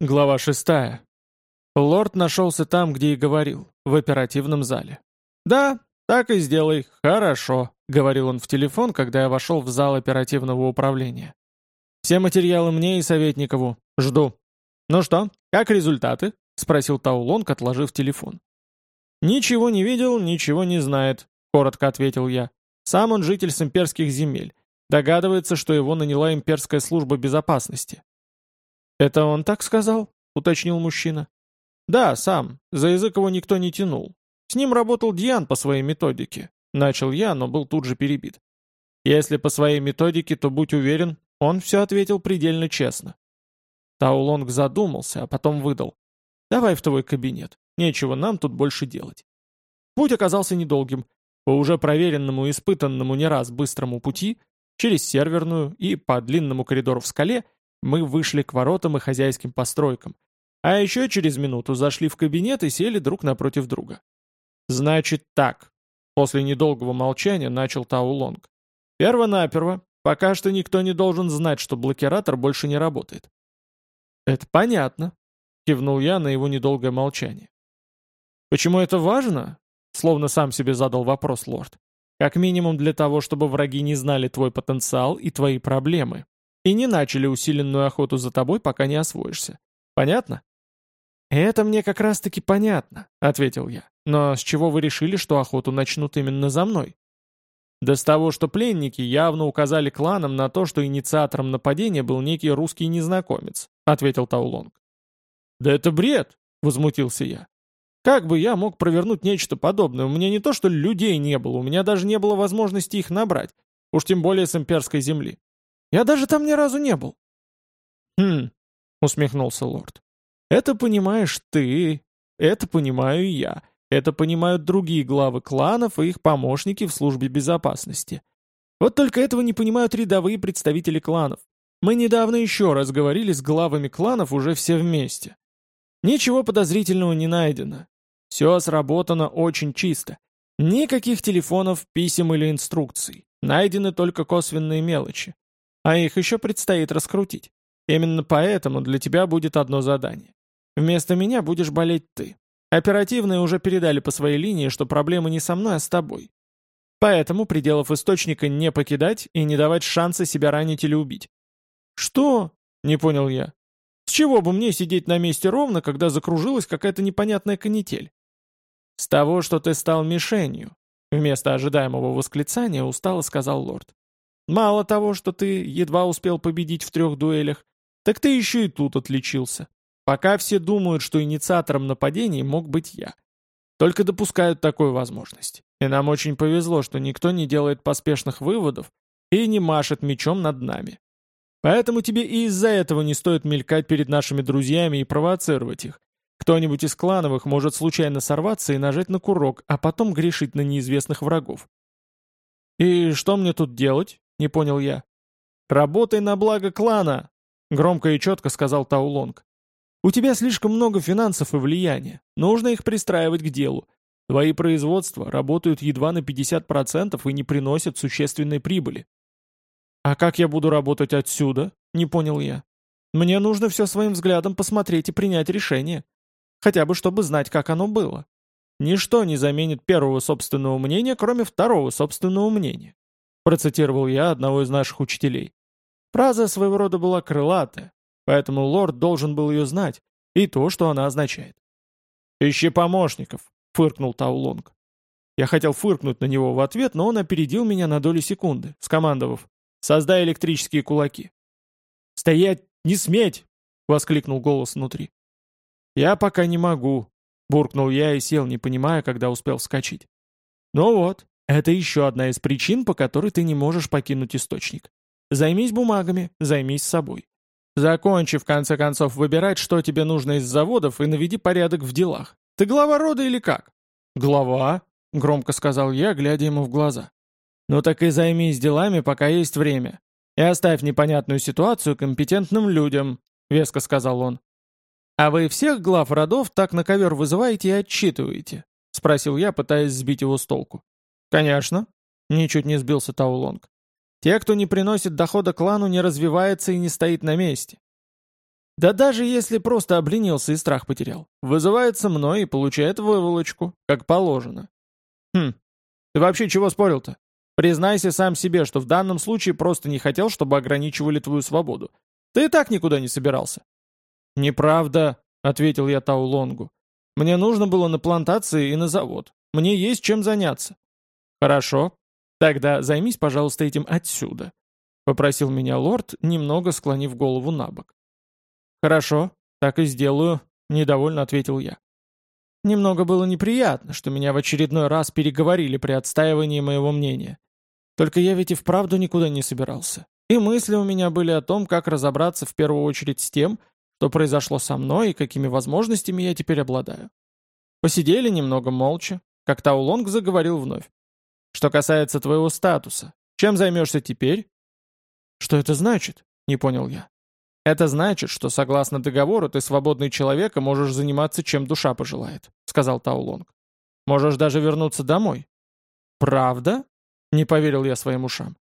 Глава шестая. Лорд нашелся там, где и говорил, в оперативном зале. «Да, так и сделай, хорошо», — говорил он в телефон, когда я вошел в зал оперативного управления. «Все материалы мне и Советникову. Жду». «Ну что, как результаты?» — спросил Таулонг, отложив телефон. «Ничего не видел, ничего не знает», — коротко ответил я. «Сам он житель с имперских земель. Догадывается, что его наняла имперская служба безопасности. «Это он так сказал?» — уточнил мужчина. «Да, сам. За язык его никто не тянул. С ним работал Диан по своей методике». Начал я, но был тут же перебит. «Если по своей методике, то будь уверен, он все ответил предельно честно». Таулонг задумался, а потом выдал. «Давай в твой кабинет. Нечего нам тут больше делать». Путь оказался недолгим. По уже проверенному и испытанному не раз быстрому пути, через серверную и по длинному коридору в скале — мы вышли к воротам и хозяйским постройкам, а еще через минуту зашли в кабинет и сели друг напротив друга. «Значит так», — после недолгого молчания начал Таулонг. «Перво-наперво, пока что никто не должен знать, что блокиратор больше не работает». «Это понятно», — кивнул я на его недолгое молчание. «Почему это важно?» — словно сам себе задал вопрос лорд. «Как минимум для того, чтобы враги не знали твой потенциал и твои проблемы, и не начали усиленную охоту за тобой, пока не освоишься. Понятно?» «Это мне как раз-таки понятно», — ответил я. «Но с чего вы решили, что охоту начнут именно за мной?» «Да с того, что пленники явно указали кланам на то, что инициатором нападения был некий русский незнакомец», — ответил Таулонг. «Да это бред!» — возмутился я. «Как бы я мог провернуть нечто подобное? У меня не то, что людей не было, у меня даже не было возможности их набрать, уж тем более с имперской земли. Я даже там ни разу не был». «Хм», — усмехнулся лорд. «Это понимаешь ты, это понимаю я, это понимают другие главы кланов и их помощники в службе безопасности. Вот только этого не понимают рядовые представители кланов. Мы недавно еще раз говорили с главами кланов уже все вместе. Ничего подозрительного не найдено. Все сработано очень чисто. Никаких телефонов, писем или инструкций. Найдены только косвенные мелочи. А их еще предстоит раскрутить. Именно поэтому для тебя будет одно задание. Вместо меня будешь болеть ты. Оперативные уже передали по своей линии, что проблема не со мной, а с тобой. Поэтому пределов источника не покидать и не давать шанса себя ранить или убить. «Что?» — не понял я. «С чего бы мне сидеть на месте ровно, когда закружилась какая-то непонятная канитель?» «С того, что ты стал мишенью», — вместо ожидаемого восклицания устало сказал лорд. Мало того, что ты едва успел победить в трех дуэлях, так ты еще и тут отличился. Пока все думают, что инициатором нападений мог быть я. Только допускают такую возможность. И нам очень повезло, что никто не делает поспешных выводов и не машет мечом над нами. Поэтому тебе и из-за этого не стоит мелькать перед нашими друзьями и провоцировать их. Кто-нибудь из клановых может случайно сорваться и нажать на курок, а потом грешить на неизвестных врагов. «И что мне тут делать?» — не понял я. «Работай на благо клана!» — громко и четко сказал Таулонг. «У тебя слишком много финансов и влияния. Нужно их пристраивать к делу. Твои производства работают едва на 50% и не приносят существенной прибыли». «А как я буду работать отсюда?» — не понял я. «Мне нужно все своим взглядом посмотреть и принять решение. Хотя бы чтобы знать, как оно было. Ничто не заменит первого собственного мнения, кроме второго собственного мнения процитировал я одного из наших учителей. Фраза своего рода была крылатая, поэтому лорд должен был ее знать, и то, что она означает. «Ищи помощников», — фыркнул Таулонг. Я хотел фыркнуть на него в ответ, но он опередил меня на долю секунды, скомандовав «Создай электрические кулаки». «Стоять! Не сметь!» — воскликнул голос внутри. «Я пока не могу», — буркнул я и сел, не понимая, когда успел вскочить. «Ну вот, это еще одна из причин, по которой ты не можешь покинуть источник. Займись бумагами, займись собой. Закончи, в конце концов, выбирать, что тебе нужно из заводов, и наведи порядок в делах. Ты глава рода или как? Глава, громко сказал я, глядя ему в глаза. Ну так и займись делами, пока есть время. И оставь непонятную ситуацию компетентным людям, веско сказал он. А вы всех глав родов так на ковер вызываете и отчитываете? Спросил я, пытаясь сбить его с толку. «Конечно», — ничуть не сбился Таулонг. «Те, кто не приносит дохода клану, не развивается и не стоит на месте». Да даже если просто обленился и страх потерял. Вызывается мной и получает выволочку, как положено. Хм, ты вообще чего спорил-то? Признайся сам себе, что в данном случае просто не хотел, чтобы ограничивали твою свободу. Ты и так никуда не собирался. «Неправда», — ответил я Таулонгу. «Мне нужно было на плантации и на завод. Мне есть чем заняться». «Хорошо. Тогда займись, пожалуйста, этим отсюда», — попросил меня лорд, немного склонив голову на бок. «Хорошо, так и сделаю», — недовольно ответил я. Немного было неприятно, что меня в очередной раз переговорили при отстаивании моего мнения. Только я ведь и вправду никуда не собирался. И мысли у меня были о том, как разобраться в первую очередь с тем, что произошло со мной и какими возможностями я теперь обладаю. Посидели немного молча, как Таулонг заговорил вновь. «Что касается твоего статуса, чем займешься теперь?» «Что это значит?» — не понял я. «Это значит, что согласно договору ты свободный человек и можешь заниматься, чем душа пожелает», — сказал Таулонг. «Можешь даже вернуться домой». «Правда?» — не поверил я своим ушам.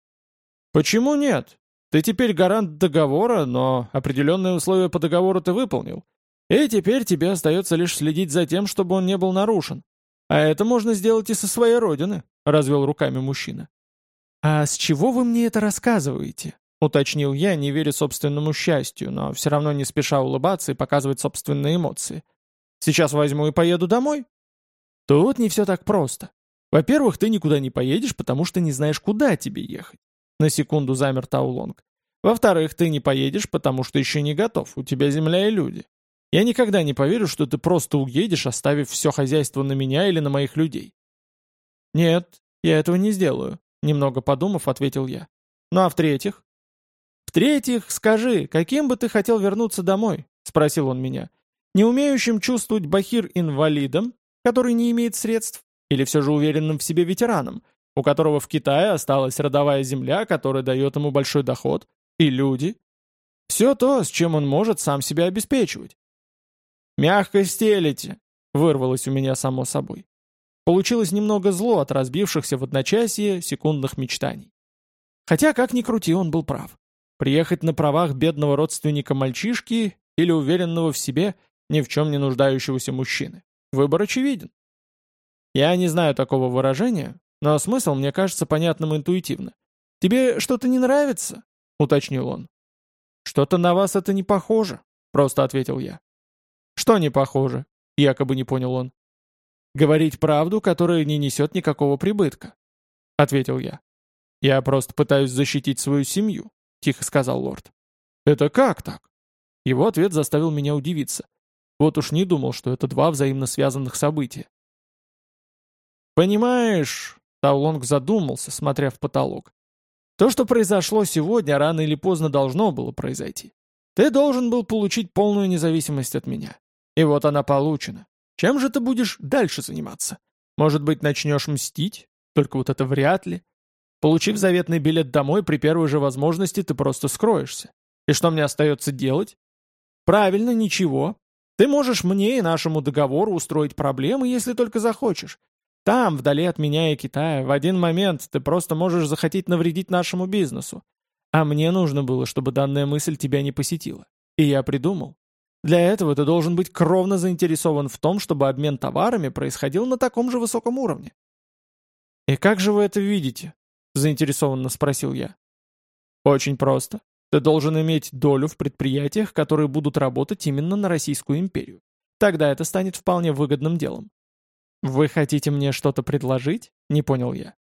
«Почему нет? Ты теперь гарант договора, но определенные условия по договору ты выполнил. И теперь тебе остается лишь следить за тем, чтобы он не был нарушен. А это можно сделать и со своей родины», — развел руками мужчина. «А с чего вы мне это рассказываете?» — уточнил я, не веря собственному счастью, но все равно не спеша улыбаться и показывать собственные эмоции. «Сейчас возьму и поеду домой?» «Тут не все так просто. Во-первых, ты никуда не поедешь, потому что не знаешь, куда тебе ехать. На секунду замер Таулонг. Во-вторых, ты не поедешь, потому что еще не готов, у тебя земля и люди. Я никогда не поверю, что ты просто уедешь, оставив все хозяйство на меня или на моих людей. Нет, я этого не сделаю, немного подумав, ответил я. Ну а в-третьих? В-третьих, скажи, каким бы ты хотел вернуться домой? Спросил он меня. Не умеющим чувствовать Бахир инвалидом, который не имеет средств, или все же уверенным в себе ветераном, у которого в Китае осталась родовая земля, которая дает ему большой доход, и люди. Все то, с чем он может сам себя обеспечивать. «Мягко стелите», — вырвалось у меня само собой. Получилось немного зло от разбившихся в одночасье секундных мечтаний. Хотя, как ни крути, он был прав. Приехать на правах бедного родственника мальчишки или уверенного в себе, ни в чем не нуждающегося мужчины. Выбор очевиден. Я не знаю такого выражения, но смысл мне кажется понятным интуитивно. «Тебе что-то не нравится?» — уточнил он. «Что-то на вас это не похоже», — просто ответил я. «Что не похоже?» — якобы не понял он. «Говорить правду, которая не несет никакого прибытка», — ответил я. «Я просто пытаюсь защитить свою семью», — тихо сказал лорд. «Это как так?» Его ответ заставил меня удивиться. Вот уж не думал, что это два взаимно связанных события. «Понимаешь, Таулонг задумался, смотря в потолок. То, что произошло сегодня, рано или поздно должно было произойти. Ты должен был получить полную независимость от меня. И вот она получена. Чем же ты будешь дальше заниматься? Может быть, начнешь мстить? Только вот это вряд ли. Получив заветный билет домой, при первой же возможности ты просто скроешься. И что мне остается делать? Правильно, ничего. Ты можешь мне и нашему договору устроить проблемы, если только захочешь. Там, вдали от меня и Китая, в один момент ты просто можешь захотеть навредить нашему бизнесу. А мне нужно было, чтобы данная мысль тебя не посетила. И я придумал. Для этого ты должен быть кровно заинтересован в том, чтобы обмен товарами происходил на таком же высоком уровне. «И как же вы это видите?» – заинтересованно спросил я. «Очень просто. Ты должен иметь долю в предприятиях, которые будут работать именно на Российскую империю. Тогда это станет вполне выгодным делом. «Вы хотите мне что-то предложить?» — не понял я.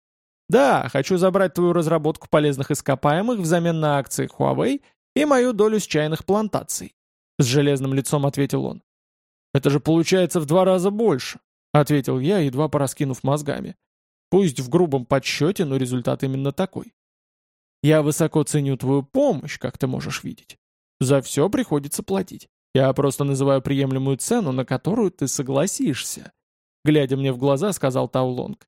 «Да, хочу забрать твою разработку полезных ископаемых взамен на акции Huawei и мою долю с чайных плантаций», — с железным лицом ответил он. «Это же получается в два раза больше», — ответил я, едва пораскинув мозгами. «Пусть в грубом подсчете, но результат именно такой. Я высоко ценю твою помощь, как ты можешь видеть. За все приходится платить. Я просто называю приемлемую цену, на которую ты согласишься глядя мне в глаза, сказал Таулонг.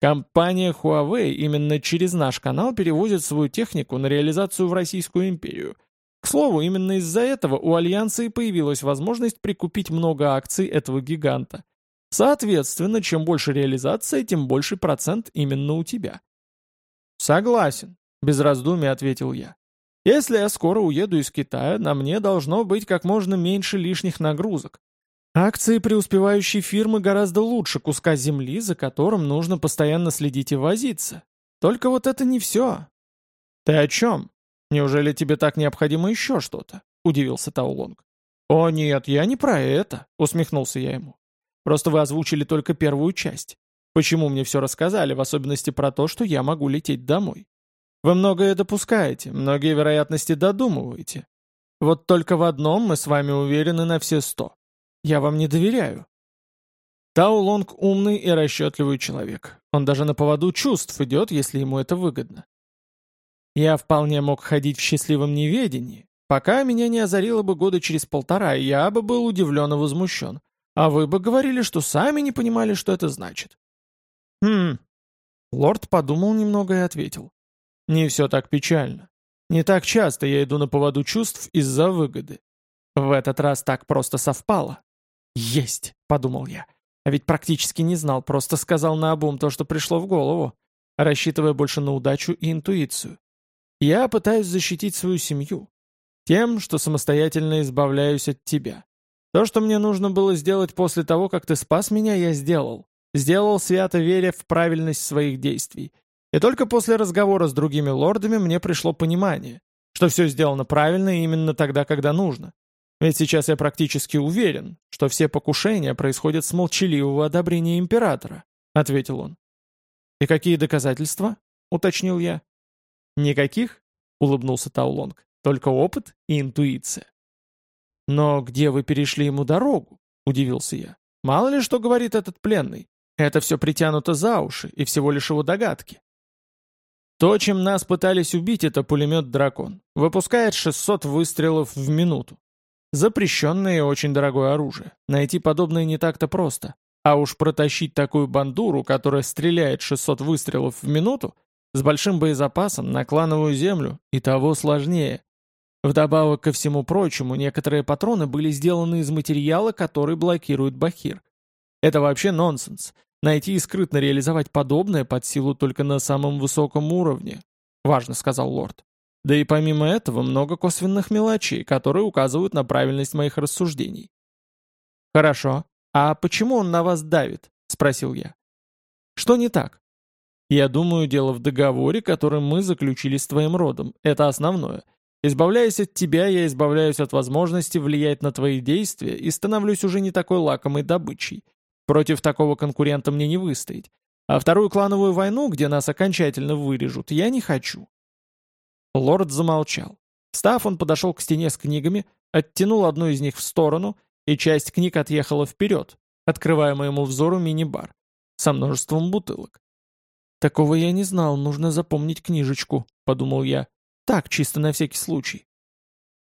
Компания Huawei именно через наш канал перевозит свою технику на реализацию в Российскую империю. К слову, именно из-за этого у Альянса и появилась возможность прикупить много акций этого гиганта. Соответственно, чем больше реализация, тем больше процент именно у тебя. «Согласен», — без раздумий ответил я. Если я скоро уеду из Китая, на мне должно быть как можно меньше лишних нагрузок. Акции преуспевающей фирмы гораздо лучше куска земли, за которым нужно постоянно следить и возиться. Только вот это не все. Ты о чем? Неужели тебе так необходимо еще что-то? Удивился Таулонг. О нет, я не про это, усмехнулся я ему. Просто вы озвучили только первую часть. Почему мне все рассказали, в особенности про то, что я могу лететь домой? Вы многое допускаете, многие вероятности додумываете. Вот только в одном мы с вами уверены на все сто. Я вам не доверяю. Тао Лонг умный и расчетливый человек. Он даже на поводу чувств идет, если ему это выгодно. Я вполне мог ходить в счастливом неведении, пока меня не озарило бы года через полтора, я бы был удивлен и возмущен. А вы бы говорили, что сами не понимали, что это значит. Хм. Лорд подумал немного и ответил. Не все так печально. Не так часто я иду на поводу чувств из-за выгоды. В этот раз так просто совпало. «Есть!» — подумал я. А ведь практически не знал, просто сказал наобум то, что пришло в голову, рассчитывая больше на удачу и интуицию. Я пытаюсь защитить свою семью. Тем, что самостоятельно избавляюсь от тебя. То, что мне нужно было сделать после того, как ты спас меня, я сделал. Сделал свято веря в правильность своих действий. И только после разговора с другими лордами мне пришло понимание, что все сделано правильно именно тогда, когда нужно. Ведь сейчас я практически уверен, что все покушения происходят с молчаливого одобрения императора», — ответил он. «И какие доказательства?» — уточнил я. «Никаких?» — улыбнулся Таулонг. «Только опыт и интуиция». «Но где вы перешли ему дорогу?» — удивился я. «Мало ли что говорит этот пленный. Это все притянуто за уши, и всего лишь его догадки». То, чем нас пытались убить, это пулемет-дракон. Выпускает 600 выстрелов в минуту. Запрещенное и очень дорогое оружие. Найти подобное не так-то просто. А уж протащить такую бандуру, которая стреляет 600 выстрелов в минуту, с большим боезапасом на клановую землю, и того сложнее. Вдобавок ко всему прочему, некоторые патроны были сделаны из материала, который блокирует Бахир. Это вообще нонсенс. Найти и скрытно реализовать подобное под силу только на самом высоком уровне. Важно, сказал лорд. Да и помимо этого много косвенных мелочей, которые указывают на правильность моих рассуждений. Хорошо. А почему он на вас давит? Спросил я. Что не так? Я думаю, дело в договоре, который мы заключили с твоим родом. Это основное. Избавляясь от тебя, я избавляюсь от возможности влиять на твои действия и становлюсь уже не такой лакомой добычей. Против такого конкурента мне не выстоять. А вторую клановую войну, где нас окончательно вырежут, я не хочу. Лорд замолчал. Встав, он подошел к стене с книгами, оттянул одну из них в сторону, и часть книг отъехала вперед, открывая моему взору мини-бар со множеством бутылок. «Такого я не знал, нужно запомнить книжечку», — подумал я. Так, чисто на всякий случай.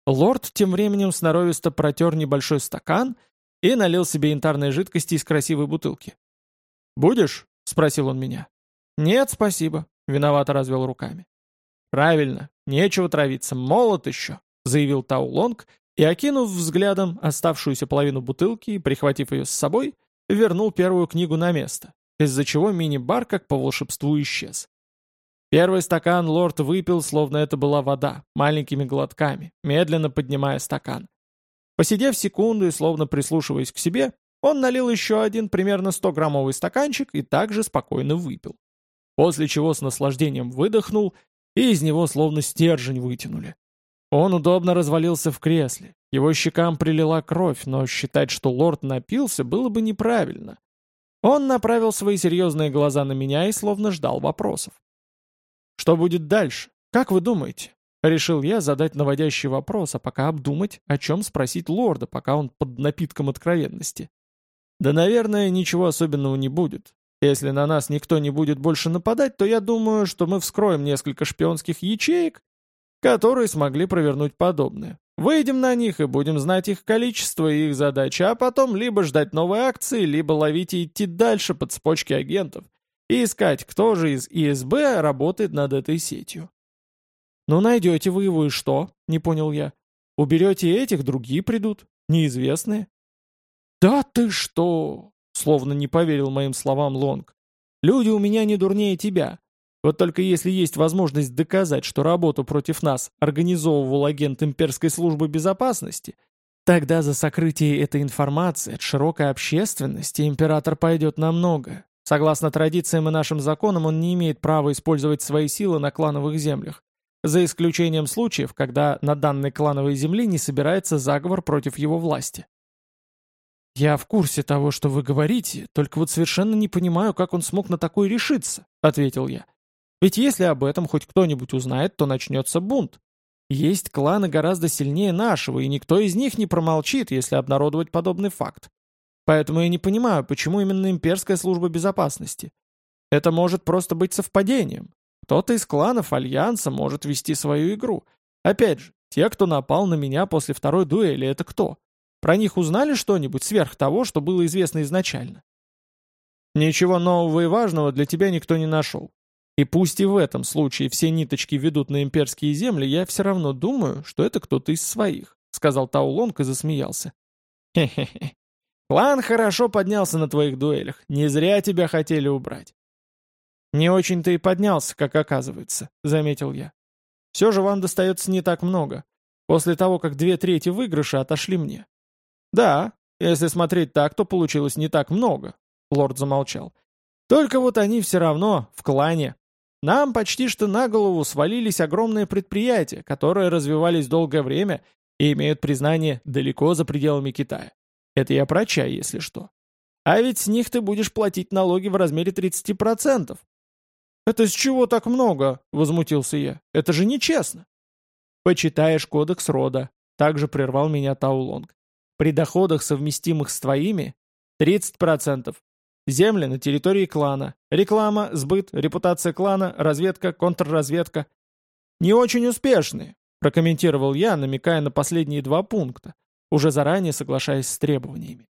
Лорд тем временем сноровисто протер небольшой стакан и налил себе янтарной жидкости из красивой бутылки. «Будешь?» — спросил он меня. «Нет, спасибо», — виновато развел руками. «Правильно, нечего травиться, молод еще», — заявил Таулонг, и, окинув взглядом оставшуюся половину бутылки и прихватив ее с собой, вернул первую книгу на место, из-за чего мини-бар как по волшебству исчез. Первый стакан лорд выпил, словно это была вода, маленькими глотками, медленно поднимая стакан. Посидев секунду и словно прислушиваясь к себе, он налил еще один примерно 100-граммовый стаканчик и также спокойно выпил. После чего с наслаждением выдохнул, и из него словно стержень вытянули. Он удобно развалился в кресле, его щекам прилила кровь, но считать, что лорд напился, было бы неправильно. Он направил свои серьезные глаза на меня и словно ждал вопросов. Что будет дальше? Как вы думаете? Решил я задать наводящий вопрос, а пока обдумать, о чем спросить лорда, пока он под напитком откровенности. Да, наверное, ничего особенного не будет. Если на нас никто не будет больше нападать, то я думаю, что мы вскроем несколько шпионских ячеек, которые смогли провернуть подобное. Выйдем на них и будем знать их количество и их задачи, а потом либо ждать новой акции, либо ловить и идти дальше под цепочки агентов, и искать, кто же из ИСБ работает над этой сетью. «Ну найдете вы его и что?» — не понял я. «Уберете этих, другие придут, неизвестные». «Да ты что!» — словно не поверил моим словам Лонг. «Люди у меня не дурнее тебя. Вот только если есть возможность доказать, что работу против нас организовывал агент имперской службы безопасности, тогда за сокрытие этой информации от широкой общественности император пойдет на многое. Согласно традициям и нашим законам, он не имеет права использовать свои силы на клановых землях, за исключением случаев, когда на данной клановой земле не собирается заговор против его власти. «Я в курсе того, что вы говорите, только вот совершенно не понимаю, как он смог на такое решиться», — ответил я. «Ведь если об этом хоть кто-нибудь узнает, то начнется бунт. Есть кланы гораздо сильнее нашего, и никто из них не промолчит, если обнародовать подобный факт. Поэтому я не понимаю, почему именно имперская служба безопасности. Это может просто быть совпадением. Кто-то из кланов Альянса может вести свою игру. Опять же, те, кто напал на меня после второй дуэли, это кто? Про них узнали что-нибудь сверх того, что было известно изначально? Ничего нового и важного для тебя никто не нашел. И пусть и в этом случае все ниточки ведут на имперские земли, я все равно думаю, что это кто-то из своих», — сказал Таулонг и засмеялся. «Хе-хе-хе. Клан хорошо поднялся на твоих дуэлях. Не зря тебя хотели убрать». «Не очень-то и поднялся, как оказывается», — заметил я. «Все же вам достается не так много. После того, как две трети выигрыша отошли мне. «Да, если смотреть так, то получилось не так много», — лорд замолчал. «Только вот они все равно в клане. Нам почти что на голову свалились огромные предприятия, которые развивались долгое время и имеют признание далеко за пределами Китая. Это я про чай, если что. А ведь с них ты будешь платить налоги в размере 30%. «Это с чего так много?» — возмутился я. «Это же нечестно!» «Почитаешь кодекс рода», — также прервал меня Таулонг. При доходах, совместимых с твоими, 30%. Земли на территории клана. Реклама, сбыт, репутация клана, разведка, контрразведка. Не очень успешные, прокомментировал я, намекая на последние два пункта, уже заранее соглашаясь с требованиями.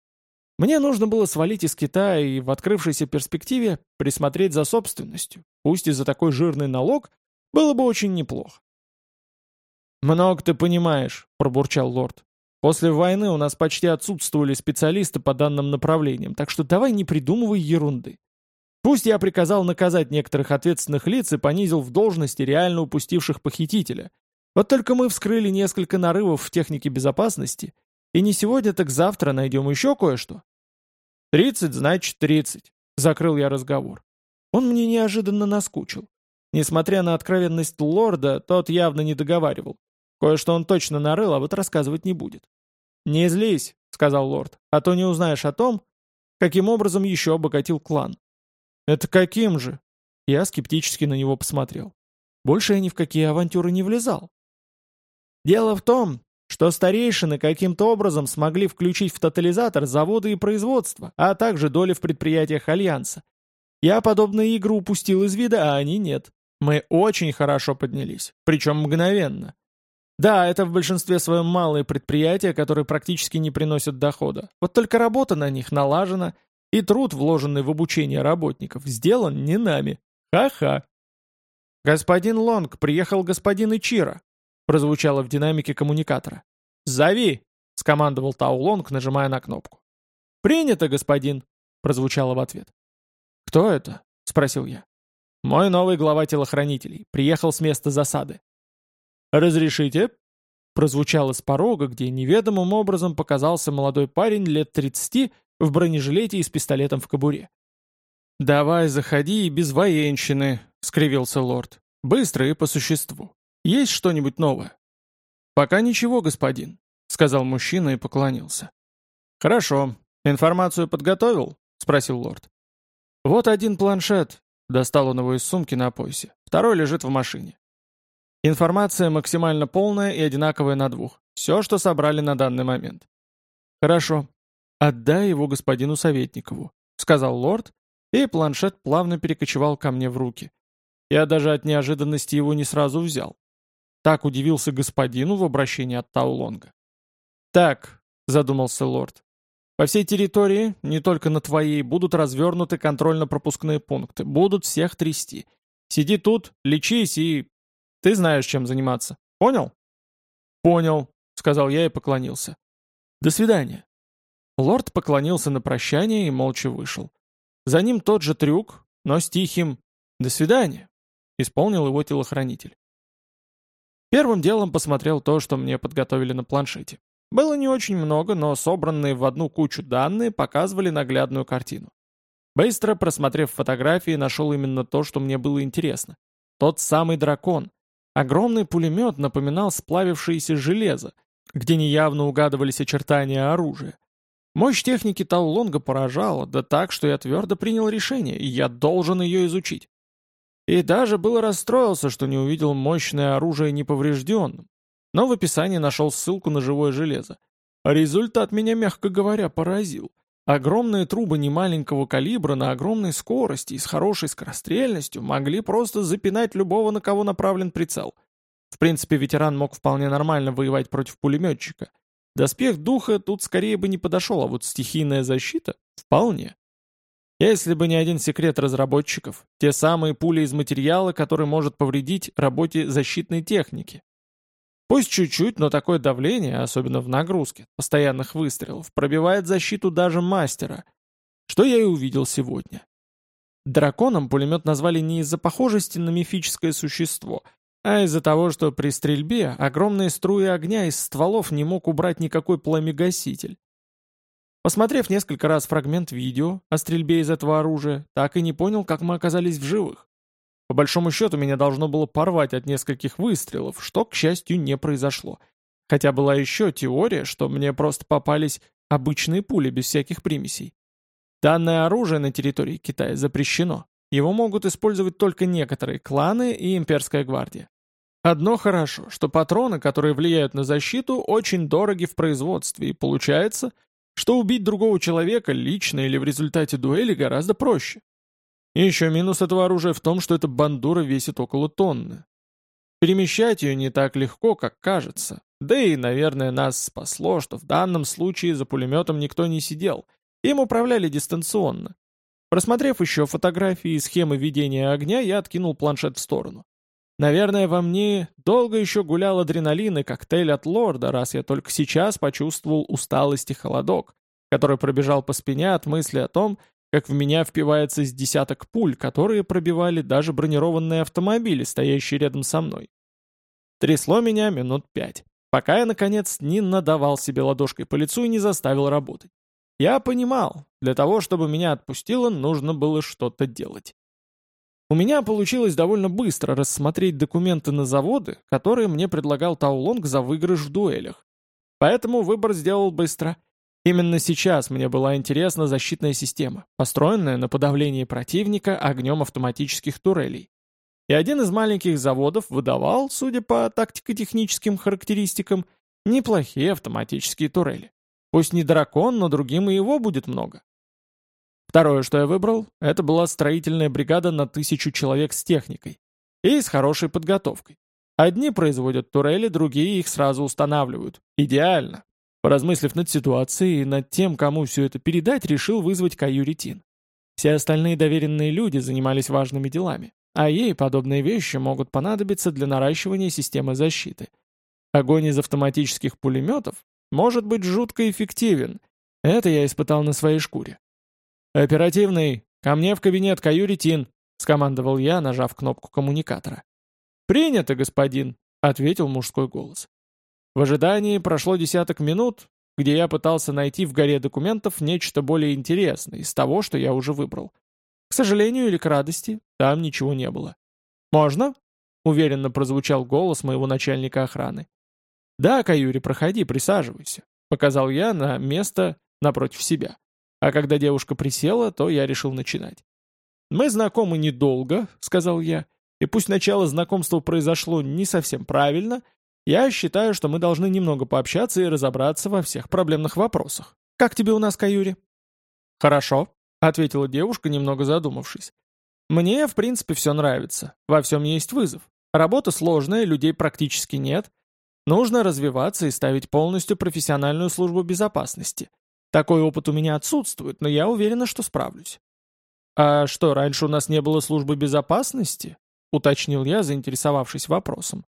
Мне нужно было свалить из Китая и в открывшейся перспективе присмотреть за собственностью, пусть и за такой жирный налог, было бы очень неплохо. «Много ты понимаешь», — пробурчал лорд. После войны у нас почти отсутствовали специалисты по данным направлениям, так что давай не придумывай ерунды. Пусть я приказал наказать некоторых ответственных лиц и понизил в должности реально упустивших похитителя. Вот только мы вскрыли несколько нарывов в технике безопасности, и не сегодня, так завтра найдем еще кое-что. «Тридцать, значит, тридцать», — закрыл я разговор. Он мне неожиданно наскучил. Несмотря на откровенность лорда, тот явно не договаривал. Кое-что он точно нарыл, а вот рассказывать не будет. «Не злись», — сказал лорд, — «а то не узнаешь о том, каким образом еще обогатил клан». «Это каким же?» Я скептически на него посмотрел. Больше я ни в какие авантюры не влезал. Дело в том, что старейшины каким-то образом смогли включить в тотализатор заводы и производства, а также доли в предприятиях Альянса. Я подобные игры упустил из вида, а они нет. Мы очень хорошо поднялись, причем мгновенно. Да, это в большинстве своем малые предприятия, которые практически не приносят дохода. Вот только работа на них налажена, и труд, вложенный в обучение работников, сделан не нами. Ха-ха. «Господин Лонг, приехал господин Ичиро», прозвучало в динамике коммуникатора. «Зови!» — скомандовал Тау Лонг, нажимая на кнопку. «Принято, господин!» — прозвучало в ответ. «Кто это?» — спросил я. «Мой новый глава телохранителей. Приехал с места засады. «Разрешите?» Прозвучало с порога, где неведомым образом показался молодой парень лет 30 в бронежилете и с пистолетом в кобуре. «Давай, заходи и без военщины», — скривился лорд. «Быстро и по существу. Есть что-нибудь новое?» «Пока ничего, господин», — сказал мужчина и поклонился. «Хорошо. Информацию подготовил?» — спросил лорд. «Вот один планшет», — достал он его из сумки на поясе. «Второй лежит в машине. Информация максимально полная и одинаковая на двух. Все, что собрали на данный момент. Хорошо. Отдай его господину Советникову, сказал лорд, и планшет плавно перекочевал ко мне в руки. Я даже от неожиданности его не сразу взял. Так удивился господину в обращении от Таулонга. «Так», — задумался лорд, — «по всей территории, не только на твоей, будут развернуты контрольно-пропускные пункты, будут всех трясти. Сиди тут, лечись и ты знаешь, чем заниматься. Понял?» «Понял», — сказал я и поклонился. «До свидания». Лорд поклонился на прощание и молча вышел. За ним тот же трюк, но с тихим «До свидания». — исполнил его телохранитель. Первым делом посмотрел то, что мне подготовили на планшете. Было не очень много, но собранные в одну кучу данные показывали наглядную картину. Быстро просмотрев фотографии, нашел именно то, что мне было интересно. Тот самый дракон. Огромный пулемет напоминал сплавившееся железо, где неявно угадывались очертания оружия. Мощь техники Таулонга поражала, да так, что я твердо принял решение, и я должен ее изучить. И даже было расстроился, что не увидел мощное оружие неповрежденным, но в описании нашел ссылку на живое железо. Результат меня, мягко говоря, поразил. Огромные трубы немаленького калибра на огромной скорости и с хорошей скорострельностью могли просто запинать любого, на кого направлен прицел. В принципе, ветеран мог вполне нормально воевать против пулеметчика — Доспех духа тут скорее бы не подошел, а вот стихийная защита — вполне. Если бы не один секрет разработчиков, те самые пули из материала, который может повредить работе защитной техники. Пусть чуть-чуть, но такое давление, особенно в нагрузке, постоянных выстрелов, пробивает защиту даже мастера. Что я и увидел сегодня. Драконом пулемет назвали не из-за похожести на мифическое существо, а из-за того, что при стрельбе огромные струи огня из стволов не мог убрать никакой пламегаситель. Посмотрев несколько раз фрагмент видео о стрельбе из этого оружия, так и не понял, как мы оказались в живых. По большому счету, меня должно было порвать от нескольких выстрелов, что, к счастью, не произошло. Хотя была еще теория, что мне просто попались обычные пули без всяких примесей. Данное оружие на территории Китая запрещено. Его могут использовать только некоторые кланы и имперская гвардия. Одно хорошо, что патроны, которые влияют на защиту, очень дороги в производстве, и получается, что убить другого человека лично или в результате дуэли гораздо проще. И еще минус этого оружия в том, что эта бандура весит около тонны. Перемещать ее не так легко, как кажется. Да и, наверное, нас спасло, что в данном случае за пулеметом никто не сидел. Им управляли дистанционно. Просмотрев еще фотографии и схемы ведения огня, я откинул планшет в сторону. Наверное, во мне долго еще гулял адреналин и коктейль от лорда, раз я только сейчас почувствовал усталость и холодок, который пробежал по спине от мысли о том, как в меня впивается с десяток пуль, которые пробивали даже бронированные автомобили, стоящие рядом со мной. Трясло меня минут пять, пока я, наконец, не надавал себе ладошкой по лицу и не заставил работать. Я понимал, для того, чтобы меня отпустило, нужно было что-то делать. У меня получилось довольно быстро рассмотреть документы на заводы, которые мне предлагал Таулонг за выигрыш в дуэлях. Поэтому выбор сделал быстро. Именно сейчас мне была интересна защитная система, построенная на подавлении противника огнем автоматических турелей. И один из маленьких заводов выдавал, судя по тактико-техническим характеристикам, неплохие автоматические турели. Пусть не дракон, но другим и его будет много. Второе, что я выбрал, это была строительная бригада на тысячу человек с техникой. И с хорошей подготовкой. Одни производят турели, другие их сразу устанавливают. Идеально. Поразмыслив над ситуацией и над тем, кому все это передать, решил вызвать Каю Ретин. Все остальные доверенные люди занимались важными делами, а ей подобные вещи могут понадобиться для наращивания системы защиты. Огонь из автоматических пулеметов может быть жутко эффективен. Это я испытал на своей шкуре. «Оперативный! Ко мне в кабинет, Каюритин!» — скомандовал я, нажав кнопку коммуникатора. «Принято, господин!» — ответил мужской голос. В ожидании прошло десяток минут, где я пытался найти в горе документов нечто более интересное из того, что я уже выбрал. К сожалению или к радости, там ничего не было. «Можно?» — уверенно прозвучал голос моего начальника охраны. «Да, Каюри, проходи, присаживайся», — показал я на место напротив себя. А когда девушка присела, то я решил начинать. «Мы знакомы недолго», — сказал я, «и пусть начало знакомства произошло не совсем правильно, я считаю, что мы должны немного пообщаться и разобраться во всех проблемных вопросах. Как тебе у нас, Каюри?» «Хорошо», — ответила девушка, немного задумавшись. «Мне, в принципе, все нравится. Во всем есть вызов. Работа сложная, людей практически нет. Нужно развиваться и ставить полностью профессиональную службу безопасности. Такой опыт у меня отсутствует, но я уверена, что справлюсь. «А что, раньше у нас не было службы безопасности?» — уточнил я, заинтересовавшись вопросом.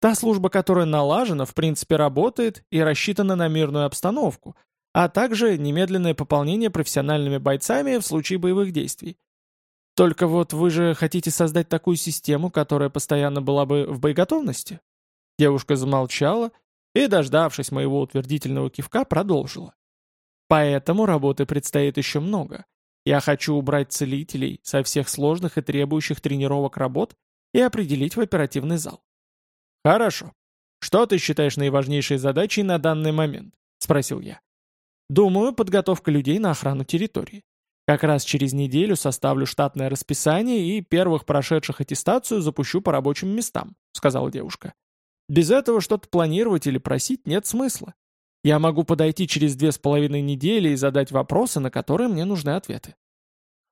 «Та служба, которая налажена, в принципе работает и рассчитана на мирную обстановку, а также немедленное пополнение профессиональными бойцами в случае боевых действий. Только вот вы же хотите создать такую систему, которая постоянно была бы в боеготовности? Девушка замолчала и, дождавшись моего утвердительного кивка, продолжила. Поэтому работы предстоит еще много. Я хочу убрать целителей со всех сложных и требующих тренировок работ и определить в оперативный зал. Хорошо. Что ты считаешь наиважнейшей задачей на данный момент? Спросил я. Думаю, подготовка людей на охрану территории. Как раз через неделю составлю штатное расписание и первых прошедших аттестацию запущу по рабочим местам, сказала девушка. Без этого что-то планировать или просить нет смысла. Я могу подойти через две с половиной недели и задать вопросы, на которые мне нужны ответы.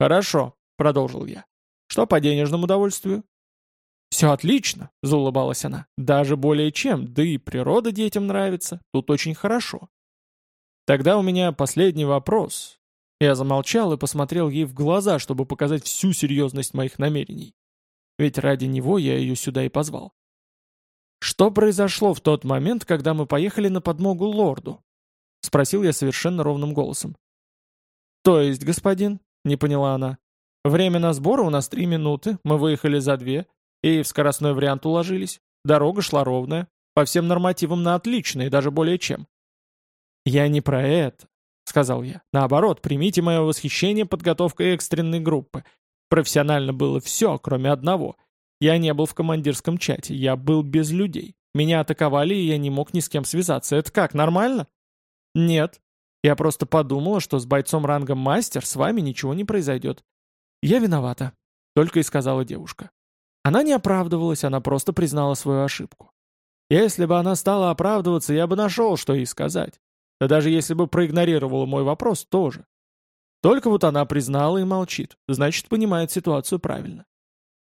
«Хорошо», — продолжил я. «Что по денежному удовольствию?» «Все отлично», — заулыбалась она. «Даже более чем, да и природа детям нравится. Тут очень хорошо». «Тогда у меня последний вопрос». Я замолчал и посмотрел ей в глаза, чтобы показать всю серьезность моих намерений. Ведь ради него я ее сюда и позвал. «Что произошло в тот момент, когда мы поехали на подмогу лорду?» — спросил я совершенно ровным голосом. «То есть, господин?» — не поняла она. «Время на сборы у нас три минуты, мы выехали за две, и в скоростной вариант уложились. Дорога шла ровная, по всем нормативам на отлично и даже более чем». «Я не про это», — сказал я. «Наоборот, примите мое восхищение подготовкой экстренной группы. Профессионально было все, кроме одного — я не был в командирском чате, я был без людей. Меня атаковали, и я не мог ни с кем связаться. Это как, нормально? Нет. Я просто подумала, что с бойцом рангом мастер с вами ничего не произойдет. Я виновата, только и сказала девушка. Она не оправдывалась, она просто признала свою ошибку. Если бы она стала оправдываться, я бы нашел, что ей сказать. Да даже если бы проигнорировала мой вопрос, тоже. Только вот она признала и молчит, значит, понимает ситуацию правильно.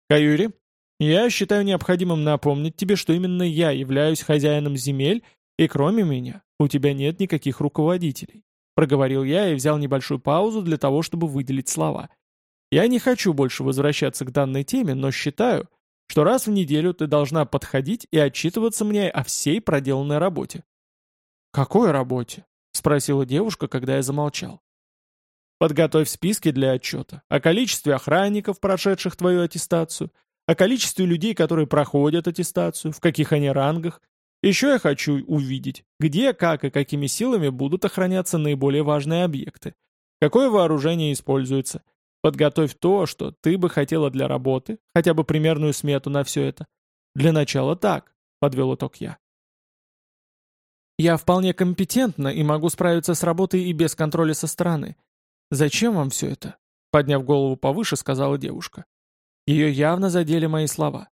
Каюри, я считаю необходимым напомнить тебе, что именно я являюсь хозяином земель, и кроме меня у тебя нет никаких руководителей. Проговорил я и взял небольшую паузу для того, чтобы выделить слова. Я не хочу больше возвращаться к данной теме, но считаю, что раз в неделю ты должна подходить и отчитываться мне о всей проделанной работе. «Какой работе?» — спросила девушка, когда я замолчал. «Подготовь списки для отчета о количестве охранников, прошедших твою аттестацию, о количестве людей, которые проходят аттестацию, в каких они рангах. Еще я хочу увидеть, где, как и какими силами будут охраняться наиболее важные объекты. Какое вооружение используется. Подготовь то, что ты бы хотела для работы, хотя бы примерную смету на все это. Для начала так, подвел итог я. Я вполне компетентна и могу справиться с работой и без контроля со стороны. Зачем вам все это? Подняв голову повыше, сказала девушка. Ее явно задели мои слова.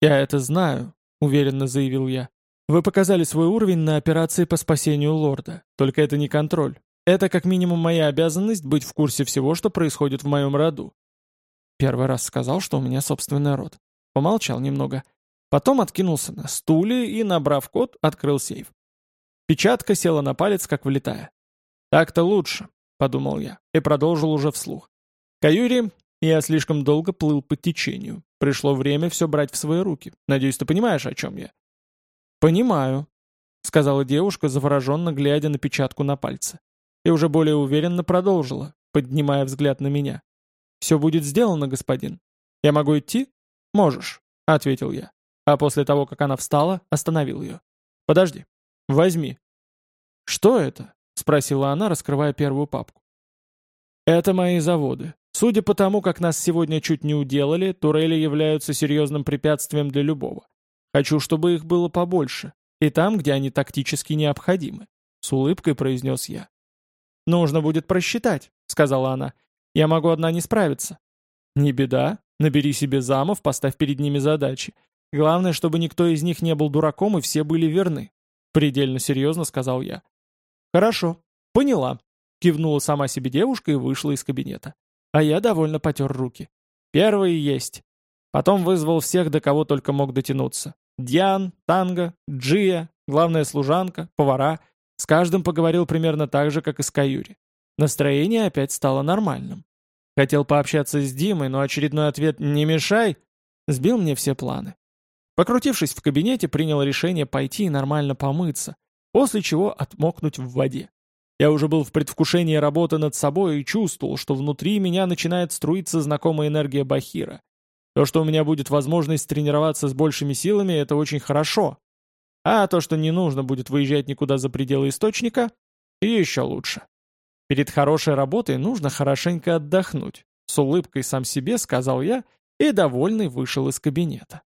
«Я это знаю», — уверенно заявил я. «Вы показали свой уровень на операции по спасению лорда. Только это не контроль. Это как минимум моя обязанность быть в курсе всего, что происходит в моем роду». Первый раз сказал, что у меня собственный род. Помолчал немного. Потом откинулся на стуле и, набрав код, открыл сейф. Печатка села на палец, как влетая. «Так-то лучше», — подумал я, и продолжил уже вслух. «Каюри, я слишком долго плыл по течению. Пришло время все брать в свои руки. Надеюсь, ты понимаешь, о чем я?» «Понимаю», — сказала девушка, завороженно глядя на печатку на пальце. И уже более уверенно продолжила, поднимая взгляд на меня. «Все будет сделано, господин. Я могу идти?» «Можешь», — ответил я. А после того, как она встала, остановил ее. «Подожди. Возьми». «Что это?» — спросила она, раскрывая первую папку. «Это мои заводы. Судя по тому, как нас сегодня чуть не уделали, турели являются серьезным препятствием для любого. Хочу, чтобы их было побольше, и там, где они тактически необходимы», — с улыбкой произнес я. «Нужно будет просчитать», — сказала она. «Я могу одна не справиться». «Не беда. Набери себе замов, поставь перед ними задачи. Главное, чтобы никто из них не был дураком и все были верны», — предельно серьезно сказал я. «Хорошо. Поняла», — кивнула сама себе девушка и вышла из кабинета. А я довольно потер руки. Первый есть. Потом вызвал всех, до кого только мог дотянуться. Диан, Танго, Джия, главная служанка, повара. С каждым поговорил примерно так же, как и с Каюри. Настроение опять стало нормальным. Хотел пообщаться с Димой, но очередной ответ «не мешай» сбил мне все планы. Покрутившись в кабинете, принял решение пойти и нормально помыться, после чего отмокнуть в воде. Я уже был в предвкушении работы над собой и чувствовал, что внутри меня начинает струиться знакомая энергия Бахира. То, что у меня будет возможность тренироваться с большими силами, это очень хорошо. А то, что не нужно будет выезжать никуда за пределы источника, еще лучше. Перед хорошей работой нужно хорошенько отдохнуть. С улыбкой сам себе сказал я и довольный вышел из кабинета.